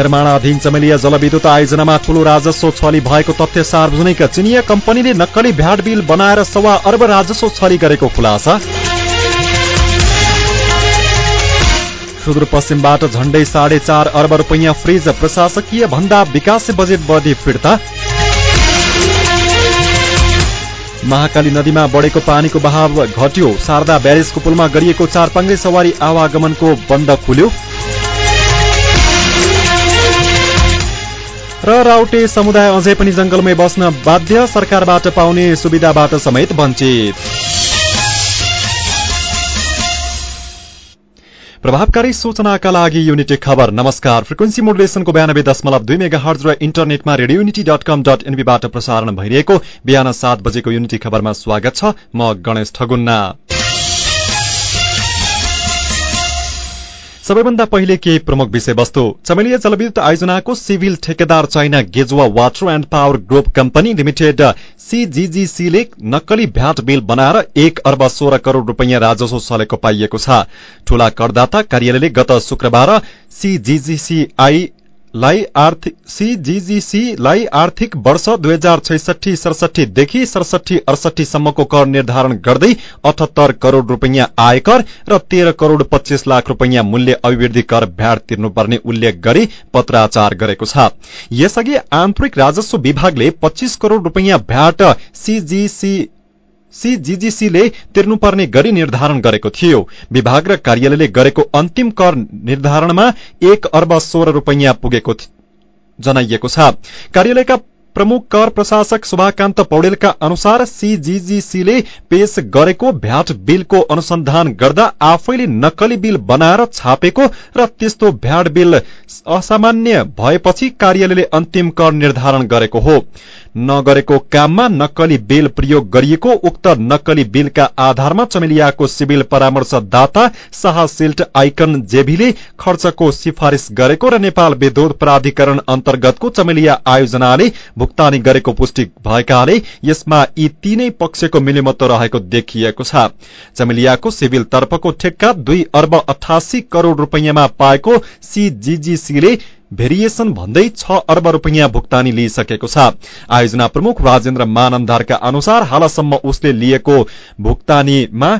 निर्माणाधीन चमेलिया जलविद्युत आयोजनामा ठूलो राजस्व छली भएको तथ्य सार्वजनिक चिनिया कम्पनीले नक्कली भ्याट बिल बनाएर सवा अर्ब राजस्व छली गरेको खुलासा। सुदूरपश्चिमबाट झण्डै साढे चार अर्ब रुपियाँ फ्रिज प्रशासकीय भन्दा विकास बजेट बढी फिर्ता। महाकाली नदीमा बढेको पानीको बहाव घट्यो। शारदा ब्यारेजको पुलमा गरिएको चारपाङ्गे सवारी आवागमनको बन्द खुल्यो। र राउटे समुदाय अझै पनि जंगलमै बस्न बाध्य सरकारबाट पाउने सुविधाबाट समेत वञ्चित। प्रभावकारी सूचनाका लागि युनिटी खबर। नमस्कार। फ्रिक्वेन्सी मोडुलेसनको बयानब्बे दशमलव दुई मेगा हर्ज र इन्टरनेटमा radio unity dot com dot एनबीबाट प्रसारण भइरहेको बिहान सात बजेको युनिटी खबरमा स्वागत छ। म गणेश ठगुन्ना। सबैभन्दा पहिले केही प्रमुख विषयवस्तु। चमेलिया जलविद्युत आयोजनाको सिभिल ठेकेदार China गेजुवा water and power group company limited सीजीजीसीले नक्कली भ्याट बिल बनाएर एक अर्ब सोह्र करोड़ रूपियाँ राजस्व सलेको पाइएको छ। ठूला करदाता कार्यालयले गत शुक्रबार सीजीजीसीआई सीजीजीसीलाई आर्थिक वर्ष दुई हजार छैसठी सडसठीदेखि सडसठी अडसठीसम्मको कर निर्धारण गर्दै अठहत्तर करोड़ रूपियाँ आयकर र तेह्र करोड़ पच्चीस लाख रूपियाँ मूल्य अभिवृद्धि कर भ्याट तिर्नुपर्ने उल्लेख गरी पत्राचार गरेको छ। यसअघि आन्तरिक राजस्व विभागले पच्चीस करोड़ रूपियाँ भ्याट सीजीसी सीजीजीसीले तिर्नुपर्ने गरी निर्धारण गरेको थियो। विभाग र कार्यालयले गरेको अन्तिम कर निर्धारणमा एक अर्ब सोह्र रूपियाँ पुगेको जनाइएको छ। कार्यालयका प्रमुख कर प्रशासक शुभाकान्त पौडेलका अनुसार सीजीजीसीले पेश गरेको भ्याट बिलको अनुसन्धान गर्दा आफैले नक्कली बिल बनाएर छापेको र त्यस्तो भ्याट बिल असामान्य भएपछि कार्यालयले अन्तिम कर निर्धारण गरेको हो। नगरेको काममा नक्कली बिल प्रयोग गरिएको उक्त नक्कली बिलका आधारमा चमेलियाको सिभिल परामर्शदाता शाह सिल्ट आइकन जेभीले खर्चको सिफारिश गरेको र नेपाल विद्युत प्राधिकरण अन्तर्गतको चमेलिया आयोजनाले भुक्तानी गरेको पुष्टि भएकाले यसमा यी तीनै पक्षको मिलिमत्व रहेको देखिएको छ। चमेलियाको सिभिल तर्फको ठेक्का दुई अर्ब अठासी करोड़ रूपियाँमा पाएको सीजीजीसीले भेरिएसन भन्दै छ अर्ब रूपियाँ भुक्तानी लिइसकेको छ। आयोजना प्रमुख राजेन्द्र मानन्दारका अनुसार हालसम्म उसले लिएको भुक्तानीमा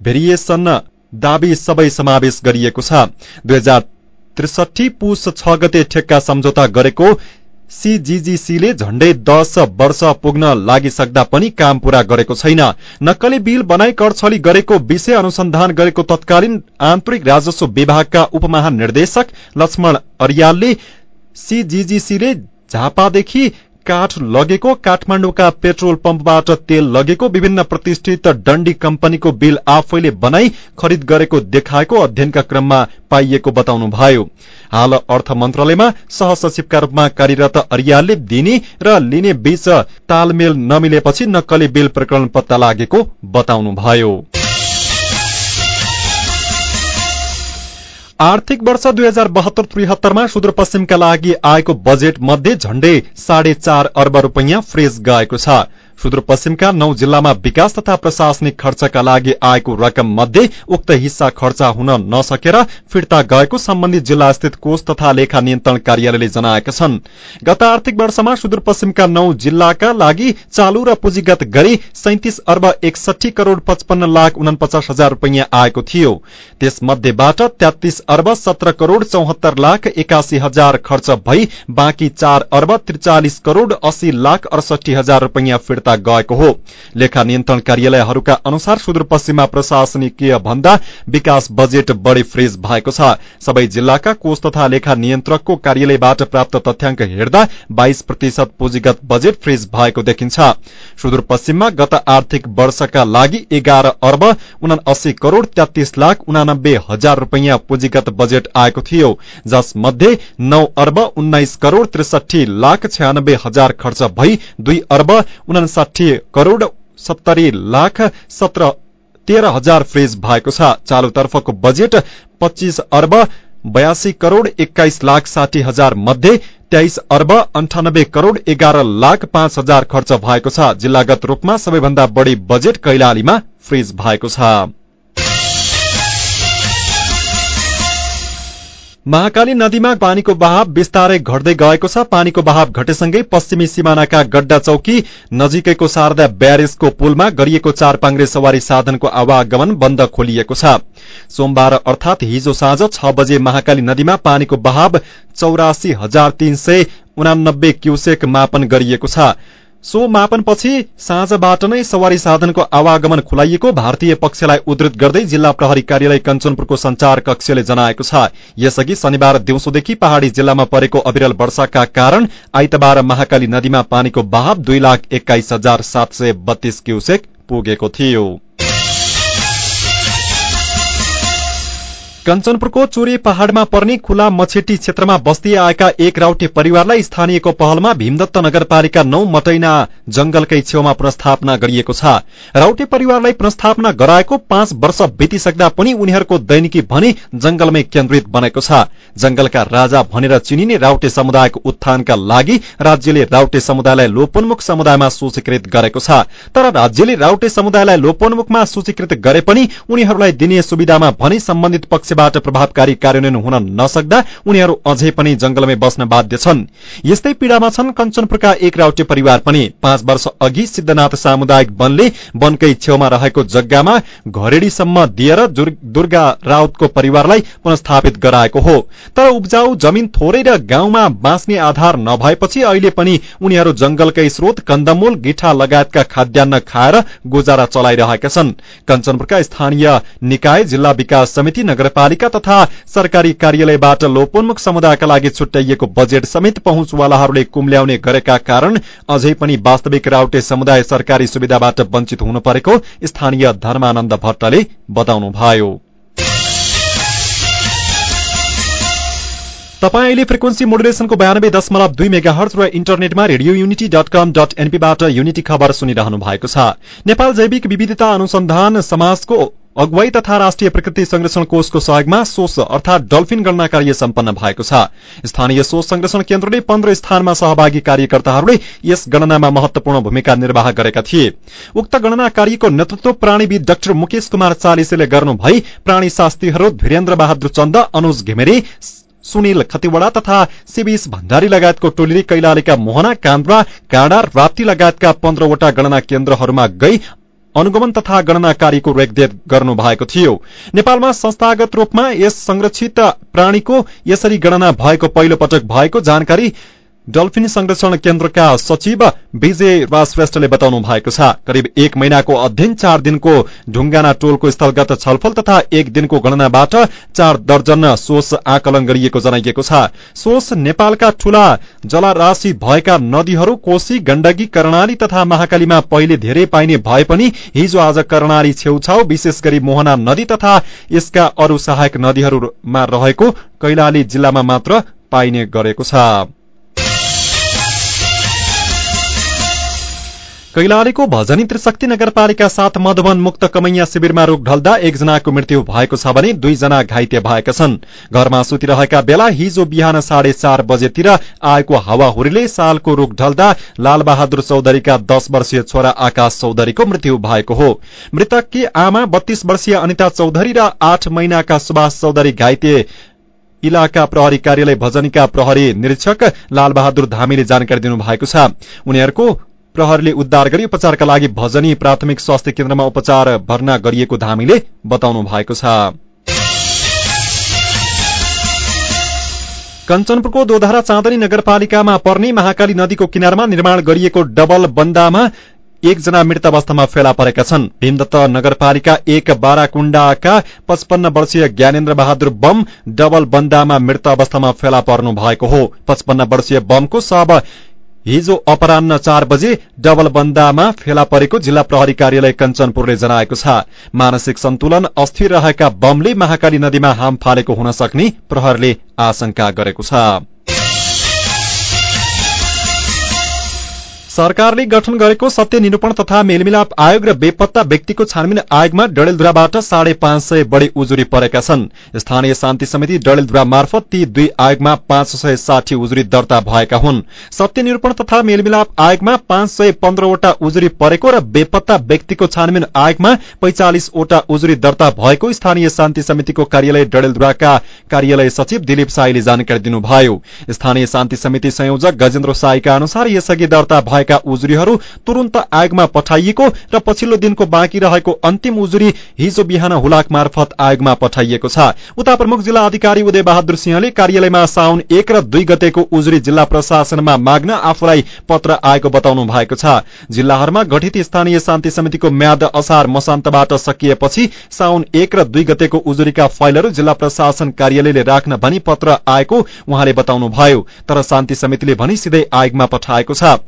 भेरिएसन दावी सबै समावेश गरिएको छ। दुई हजार त्रिसठी पुस छ गते ठेक्का सम्झौता गरेको सीजीजीसीले झण्डै दश वर्ष पुग्न लागिसक्दा पनि काम पूरा गरेको छैन। नक्कली बिल बनाई करछली गरेको विषय अनुसन्धान गरेको तत्कालीन आन्तरिक राजस्व विभागका उपमहानिर्देशक लक्ष्मण अरियालले सीजीजीसीले झापादेखि काठ लगेको काठमाण्डुका पेट्रोल पम्पबाट तेल लगेको विभिन्न प्रतिष्ठित डण्डी कम्पनीको बिल आफैले बनाई खरिद गरेको देखाएको अध्ययनका क्रममा पाइएको बताउनुभयो। हाल अर्थ मन्त्रालयमा सहसचिवका रूपमा कार्यरत अरियालले दिने र लिने बीच तालमेल नमिलेपछि नक्कली बिल प्रकरण पत्ता लागेको बताउनुभयो। आर्थिक वर्ष दुई हजार बहत्तर त्रिहत्तरमा सुदूरपश्चिमका लागि आएको बजेट मध्ये झण्डै साढे चार अर्ब रूपियाँ फ्रेज गएको छ। सुदूरपश्चिमका नौ जिल्लामा विकास तथा प्रशासनिक खर्चका लागि आएको रकम मध्ये उक्त हिस्सा खर्च हुन नसकेर फिर्ता गएको सम्बन्धित जिल्ला स्थित कोष तथा लेखा नियन्त्रण कार्यालयले जनाएका छन्। गत आर्थिक वर्षमा सुदूरपश्चिमका नौ जिल्लाका लागि चालू र पुँजीगत गरी सैतिस अर्ब एकसठी करोड़ पचपन्न लाख उनपचास हजार रूपियाँ आएको थियो। त्यसमध्येबाट तेत्तीस अर्ब सत्र करोड़ चौहत्तर लाख एकासी हजार खर्च भई बाँकी चार अर्ब त्रिचालिस करोड़ अस्सी लाख अडसठी हजार रूपियाँ फिर्ता गएको हो। लेखा नियन्त्रण कार्यालयहरूका अनुसार सुदूरपश्चिममा प्रशासनिकीय भन्दा विकास बजेट बढ़ी फ्रिज भएको छ। सबै जिल्लाका कोष तथा लेखा नियन्त्रकको कार्यालयबाट प्राप्त तथ्याङ्क हेर्दा बाइस प्रतिशत पुँजीगत बजेट फ्रिज भएको देखिन्छ। सुदूरपश्चिममा गत आर्थिक वर्षका लागि एघार अर्ब उनासी करोड़ तेत्तीस लाख उनानब्बे हजार रूपियाँ पुँजीगत बजेट आएको थियो। जसमध्ये नौ अर्ब उन्नाइस करोड़ त्रिसठी लाख छयानब्बे हजार खर्च भई दुई अर्ब उनासाठी करोड़ सत्तरी लाख सत्र तेह्र हजार फ्रिज भएको छ। चालुतर्फको बजेट पच्चीस अर्ब बयासी करोड़ एक्काइस लाख साठी हजार मध्ये तेइस अर्ब अन्ठानब्बे करोड़ एघार लाख पाँच हजार खर्च भएको छ। जिल्लागत रूपमा सबैभन्दा बढ़ी बजेट कैलालीमा फ्रिज भएको छ। महाकाली नदीमा पानीको बहाव विस्तारै घट्दै गएको छ। पानीको बहाव घटेसँगै पश्चिमी सिमानाका गड्डा चौकी नजिकैको शारदा ब्यारेजको पुलमा गरिएको चार पाङ्रे सवारी साधनको आवागमन बन्द खोलिएको छ। सोमबार अर्थात हिजो साँझ छ बजे महाकाली नदीमा पानीको बहाव चौरासी हजार तीन सय उनानब्बे क्यूसेक मापन गरिएको छ। सो मापनपछि साँझबाट नै सवारी साधनको आवागमन खुलाइएको भारतीय पक्षलाई उद्धृत गर्दै जिल्ला प्रहरी कार्यालय कञ्चनपुरको संचार कक्षले जनाएको छ। यसअघि शनिबार दिउँसोदेखि पहाड़ी जिल्लामा परेको अविरल वर्षाका कारण आइतबार महाकाली नदीमा पानीको बहाव दुई लाख एक्काइस हजार सात सय बत्तीस क्यूसेक पुगेको थियो। कञ्चनपुरको चोरे पहाड़मा पर्ने खुला मछेटी क्षेत्रमा बस्दै आएका एक राउटे परिवारलाई स्थानीयको पहलमा भीमदत्त नगरपालिका नौ मटैना जंगलकै छेउमा पुनस्थापना गरिएको छ। राउटे परिवारलाई पुनस्थापना गराएको पाँच वर्ष बितिसक्दा पनि उनीहरूको दैनिकी भने जंगलमै केन्द्रित बनेको छ। जंगलका राजा भनेर चिनिने राउटे समुदायको उत्थानका लागि राज्यले राउटे समुदायलाई लोपोन्मुख समुदायमा सूचीकृत गरेको छ। तर राज्यले राउटे समुदायलाई लोपोन्मुखमा सूचीकृत गरे पनि उनीहरूलाई दिने सुविधामा भने सम्बन्धित पक्ष पक्षबाट प्रभावकारी कार्यान्वयन हुन नसक्दा उनीहरू अझै पनि जंगलमै बस्न बाध्य छन्। यस्तै पीड़ामा छन् कञ्चनपुरका एक राउटे परिवार पनि। पाँच वर्ष अघि सिद्धनाथ सामुदायिक वनले वनकै छेउमा रहेको जग्गामा घरेडीसम्म दिएर दुर्गा राउतको परिवारलाई पुनस्थापित गराएको हो। तर उब्जाउ जमिन थोरै र गाउँमा बाँच्ने आधार नभएपछि अहिले पनि उनीहरू जंगलकै स्रोत कन्दमूल गिठा लगायतका खाद्यान्न खाएर गुजारा चलाइरहेका छन्। कञ्चनपुरका स्थानीय निकाय जिल्ला विकास समिति नगरपालिका नगरपालिका तथा सरकारी कार्यालयबाट लोपोन्मुख समुदायका लागि छुट्याइएको बजेट समेत पहुँचवालाहरूले कुम्ल्याउने गरेका कारण अझै पनि वास्तविक राउटे समुदाय सरकारी सुविधाबाट वञ्चित हुनु परेको स्थानीय धर्मानन्द भट्टले बताउनुभयो। तपाईँ अहिले फ्रिक्वेन्सी मोडुलेसनको बयानब्बे दशमलव दुई मेगा हर्च र इन्टरनेटमा radio unity dot com dot एनपीबाट unity खबर सुनिरहनु भएको छ। नेपाल जैविक विविधता अनुसन्धान समाजको अगुवाई तथा राष्ट्रिय प्रकृति संरक्षण कोषको सहयोगमा सोस अर्थात डल्फिन गणना कार्य सम्पन्न भएको छ। स्थानीय सोच संरक्षण केन्द्रले पन्ध्र स्थानमा सहभागी कार्यकर्ताहरूले यस गणनामा महत्वपूर्ण भूमिका निर्वाह गरेका थिए। उक्त गणना कार्यको नेतृत्व प्राणीविद डाक्टर मुकेश कुमार चालिसेले गर्नुभई प्राणी शास्त्रीहरू धीरेन्द्र बहादुर चन्द अनुज घिमिरे सुनिल खतिवड़ा तथा सिबिस भण्डारी लगायतको टोलीले कैलालीका मोहना कान्द्रा काँडा राप्ती लगायतका पन्ध्रवटा गणना केन्द्रहरूमा गई अनुगमन तथा गणना कार्यको रेखदेख गर्नु भएको थियो। नेपालमा संस्थागत रूपमा यस संरक्षित प्राणीको यसरी गणना भएको पहिलो पटक भएको जानकारी डल्फिन संरक्षण केन्द्रका सचिव विजय राजश्रेष्ठले बताउनु भएको छ करिब एक महिनाको अध्ययन चार दिनको ढुङ्गाना टोलको स्थलगत छलफल तथा एक दिनको गणनाबाट चार दर्जन सोस आकलन गरिएको जनाइएको छ। सोस नेपालका ठूला जलराशि भएका नदीहरू कोशी गण्डकी कर्णाली तथा महाकालीमा पहिले धेरै पाइने भए पनि हिजो आज कर्णाली छेउछाउ विशेष गरी मोहना नदी तथा यसका अरू सहायक नदीहरूमा रहेको कैलाली जिल्लामा मात्र पाइने गरेको छ। कैलालीको भजनी त्रिशक्ति नगरपालिका साथ मधुवन मुक्त कमैया शिविरमा रूख ढल्दा एकजनाको मृत्यु भएको छ भने दुईजना घाइते भएका छन्। घरमा सुतिरहेका बेला हिजो बिहान साढे चार बजेतिर आएको हावाहुरीले सालको रूख ढल्दा लालबहादुर चौधरीका दश वर्षीय छोरा आकाश चौधरीको मृत्यु भएको हो। मृतककी आमा बत्तीस वर्षीय अनिता चौधरी र आठ महिनाका सुभाष चौधरी घाइते इलाका प्रहरी कार्यालय भजनीका प्रहरी निरीक्षक लालबहादुर धामीले जानकारी दिनुभएको छ। उनीहरूको प्रहरीले उद्धार गरी उपचारका लागि भजनी प्राथमिक स्वास्थ्य केन्द्रमा उपचार भर्ना गरिएको धामीले बताउनु भएको छ। कञ्चनपुरको दोधारा चाँदनी नगरपालिकामा पर्ने महाकाली नदीको किनारमा निर्माण गरिएको डबल बन्दामा एकजना मृत अवस्थामा फेला परेका छन्। भीमदत्त नगरपालिका एक बाराकुण्डाका पचपन्न वर्षीय ज्ञानेन्द्र बहादुर बम डबल बन्दामा मृत अवस्थामा फेला पर्नु भएको हो। पचपन्न वर्षीय बमको शव हिजो अपरान्न चार बजे डबल बन्दामा फेला परेको जिल्ला प्रहरी कार्यालय कञ्चनपुरले जनाएको छ। मानसिक सन्तुलन अस्थिर रहेका बमले महाकाली नदीमा हाम फालेको हुन सक्ने प्रहरले आशंका गरेको छ। सरकारले गठन गरेको सत्य निरूपण तथा मेलमिलाप आयोग र बेपत्ता व्यक्तिको छानबिन आयोगमा डडेलधुराबाट साढे पाँच सय बढ़ी उजुरी परेका छन्। स्थानीय शान्ति समिति डडेलधुरा मार्फत ती दुई आयोगमा पाँच सय साठी उजुरी दर्ता भएका हुन्। सत्य निरूपण तथा मेलमिलाप आयोगमा पाँच सय पन्ध्रवटा उजुरी परेको र बेपत्ता व्यक्तिको छानबिन आयोगमा पैंचालिसवटा उजुरी दर्ता भएको स्थानीय शान्ति समितिको कार्यालय डडेलधुराका कार्यालय सचिव दिलीप साईले जानकारी दिनुभयो। स्थानीय शान्ति समिति संयोजक गजेन्द्र साईका अनुसार यसअघि दर्ता भएका उजुरीहरू तुरन्त आयोगमा पठाइएको र पछिल्लो दिनको बाँकी रहेको अन्तिम उजुरी हिजो बिहान हुलाक मार्फत आयोगमा पठाइएको छ। उता प्रमुख जिल्ला अधिकारी उदय बहादुर सिंहले कार्यालयमा साउन एक र दुई गतेको उजुरी जिल्ला प्रशासनमा माग्न आफूलाई पत्र आएको बताउनु भएको छ। जिल्लाहरूमा गठित स्थानीय शान्ति समितिको म्याद असार मसान्तबाट सकिएपछि साउन एक र दुई गतेको उजुरीका फाइलहरू जिल्ला प्रशासन कार्यालयले राख्न भनी पत्र आएको उहाँले बताउनुभयो। तर शान्ति समितिले भनी सिधै आयोगमा पठाएको छ।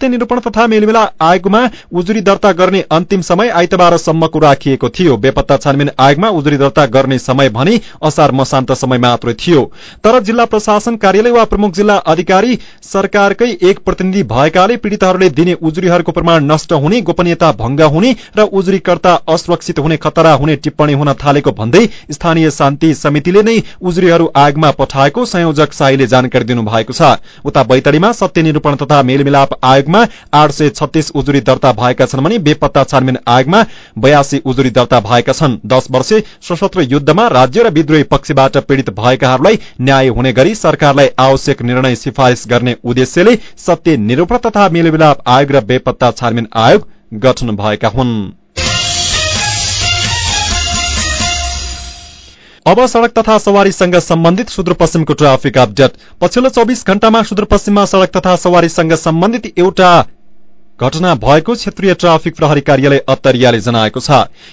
सत्य निरूपण तथा मेलमिला आयोगमा उजुरी दर्ता गर्ने अन्तिम समय आइतबारसम्मको राखिएको थियो। बेपत्ता छानबिन आयोगमा उजुरी दर्ता गर्ने समय भने असार मसान्त समय मात्रै थियो। तर जिल्ला प्रशासन कार्यालय वा प्रमुख जिल्ला अधिकारी सरकारकै एक प्रतिनिधि भएकाले पीड़ितहरूले दिने उजुरीहरूको प्रमाण नष्ट हुने गोपनीयता भंग हुने र उजुरीकर्ता असुरक्षित हुने खतरा हुने टिप्पणी हुन थालेको भन्दै स्थानीय शान्ति समितिले नै उजुरीहरू आयोगमा पठाएको संयोजक साईले जानकारी दिनुभएको छ। उता बैतडीमा सत्य निरूपण तथा मेलमिलाप आयोगमा आठ सय छत्तीस उजुरी दर्ता भएका छन् भने बेपत्ता छानबिन आयोगमा बयासी उजुरी दर्ता भएका छन्। दश वर्षे सशस्त्र युद्धमा राज्य र विद्रोही पक्षबाट पीड़ित भएकाहरूलाई न्याय हुने गरी सरकारलाई आवश्यक निर्णय सिफारिश गर्ने उद्देश्यले सत्य निरूपण तथा मेलमिलाप आयोग र बेपत्ता छानबिन आयोग गठन भएका हुन्। अब सड़क तथा सवारीसँग सम्बन्धित सुदूरपश्चिमको ट्राफिक अपडेट। पछिल्लो चौबिस घण्टामा सुदूरपश्चिममा सड़क तथा सवारीसँग सम्बन्धित एउटा घटना भएको क्षेत्रीय ट्राफिक प्रहरी कार्यालय अत्तरियाले जनाएको छ।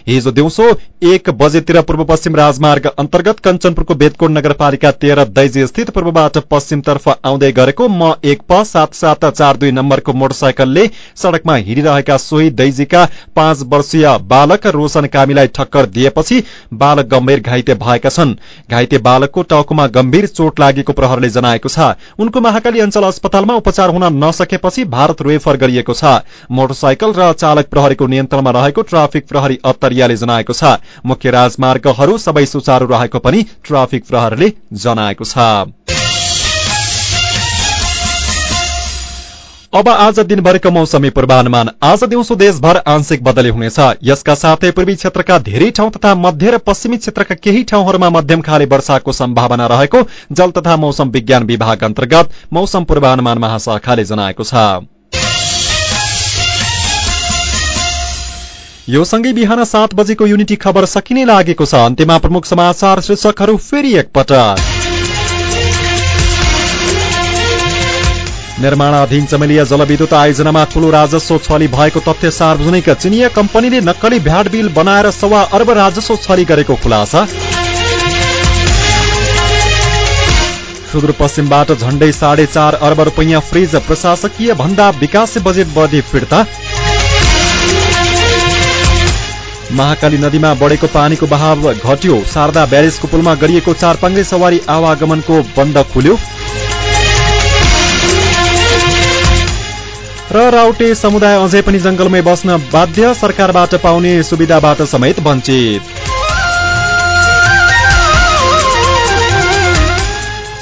हिजो दिउँसो एक बजेतिर पूर्व पश्चिम राजमार्ग अन्तर्गत कञ्चनपुरको बेदकोट नगरपालिका तेह्र दैजी स्थित पूर्वबाट पश्चिमतर्फ आउँदै गरेको म एक प सात सात चार दुई नम्बरको मोटरसाइकलले सड़कमा हिँडिरहेका सोही दैजीका पाँच वर्षीय बालक रोशन कामीलाई ठक्कर दिएपछि बालक गम्भीर घाइते भएका छन्। घाइते बालकको टाउकोमा गम्भीर चोट लागेको प्रहरले जनाएको छ। उनको महाकाली अञ्चल अस्पतालमा उपचार हुन नसकेपछि भारत रेफर गरिएको छ। मोटरसाइकल र चालक प्रहरीको नियन्त्रणमा रहेको ट्राफिक प्रहरी अत्तरियाले जनाएको छ। मुख्य राजमार्गहरू सबै सुचारू रहेको पनि ट्राफिक प्रहरले जनाएको छ। अब आज दिनभरिको मौसमी पूर्वानुमान। आज दिउँसो देशभर आंशिक बदली हुनेछ। यसका साथै पूर्वी क्षेत्रका धेरै ठाउँ तथा मध्य र पश्चिमी क्षेत्रका केही ठाउँहरूमा मध्यम खाले वर्षाको सम्भावना रहेको जल तथा मौसम विज्ञान विभाग अन्तर्गत मौसम पूर्वानुमान महाशाखाले जनाएको छ। यो सँगै बिहान सात बजेको युनिटी खबर सकिने लागेको छ। अन्त्यमा प्रमुख समाचार शीर्षकहरू फेरि एकपटक। निर्माणाधीन चमेलिया जलविद्युत आयोजनामा ठूलो राजस्व छली भएको तथ्य सार्वजनिक चिनिया कम्पनीले नक्कली भ्याट बिल बनाएर सवा अर्ब राजस्व छली गरेको खुलासा। सुदूरपश्चिमबाट झण्डै साढे चार अर्ब रुपियाँ फ्रिज प्रशासकीय भन्दा विकास बजेट बढी फिर्ता। महाकाली नदीमा बढेको पानीको बहाव घट्यो। शारदा ब्यारेजको पुलमा गरिएको चारपाङ्गे सवारी आवागमनको बन्द खुल्यो। र राउटे समुदाय अझै पनि जंगलमै बस्न बाध्य सरकारबाट पाउने सुविधाबाट समेत वञ्चित।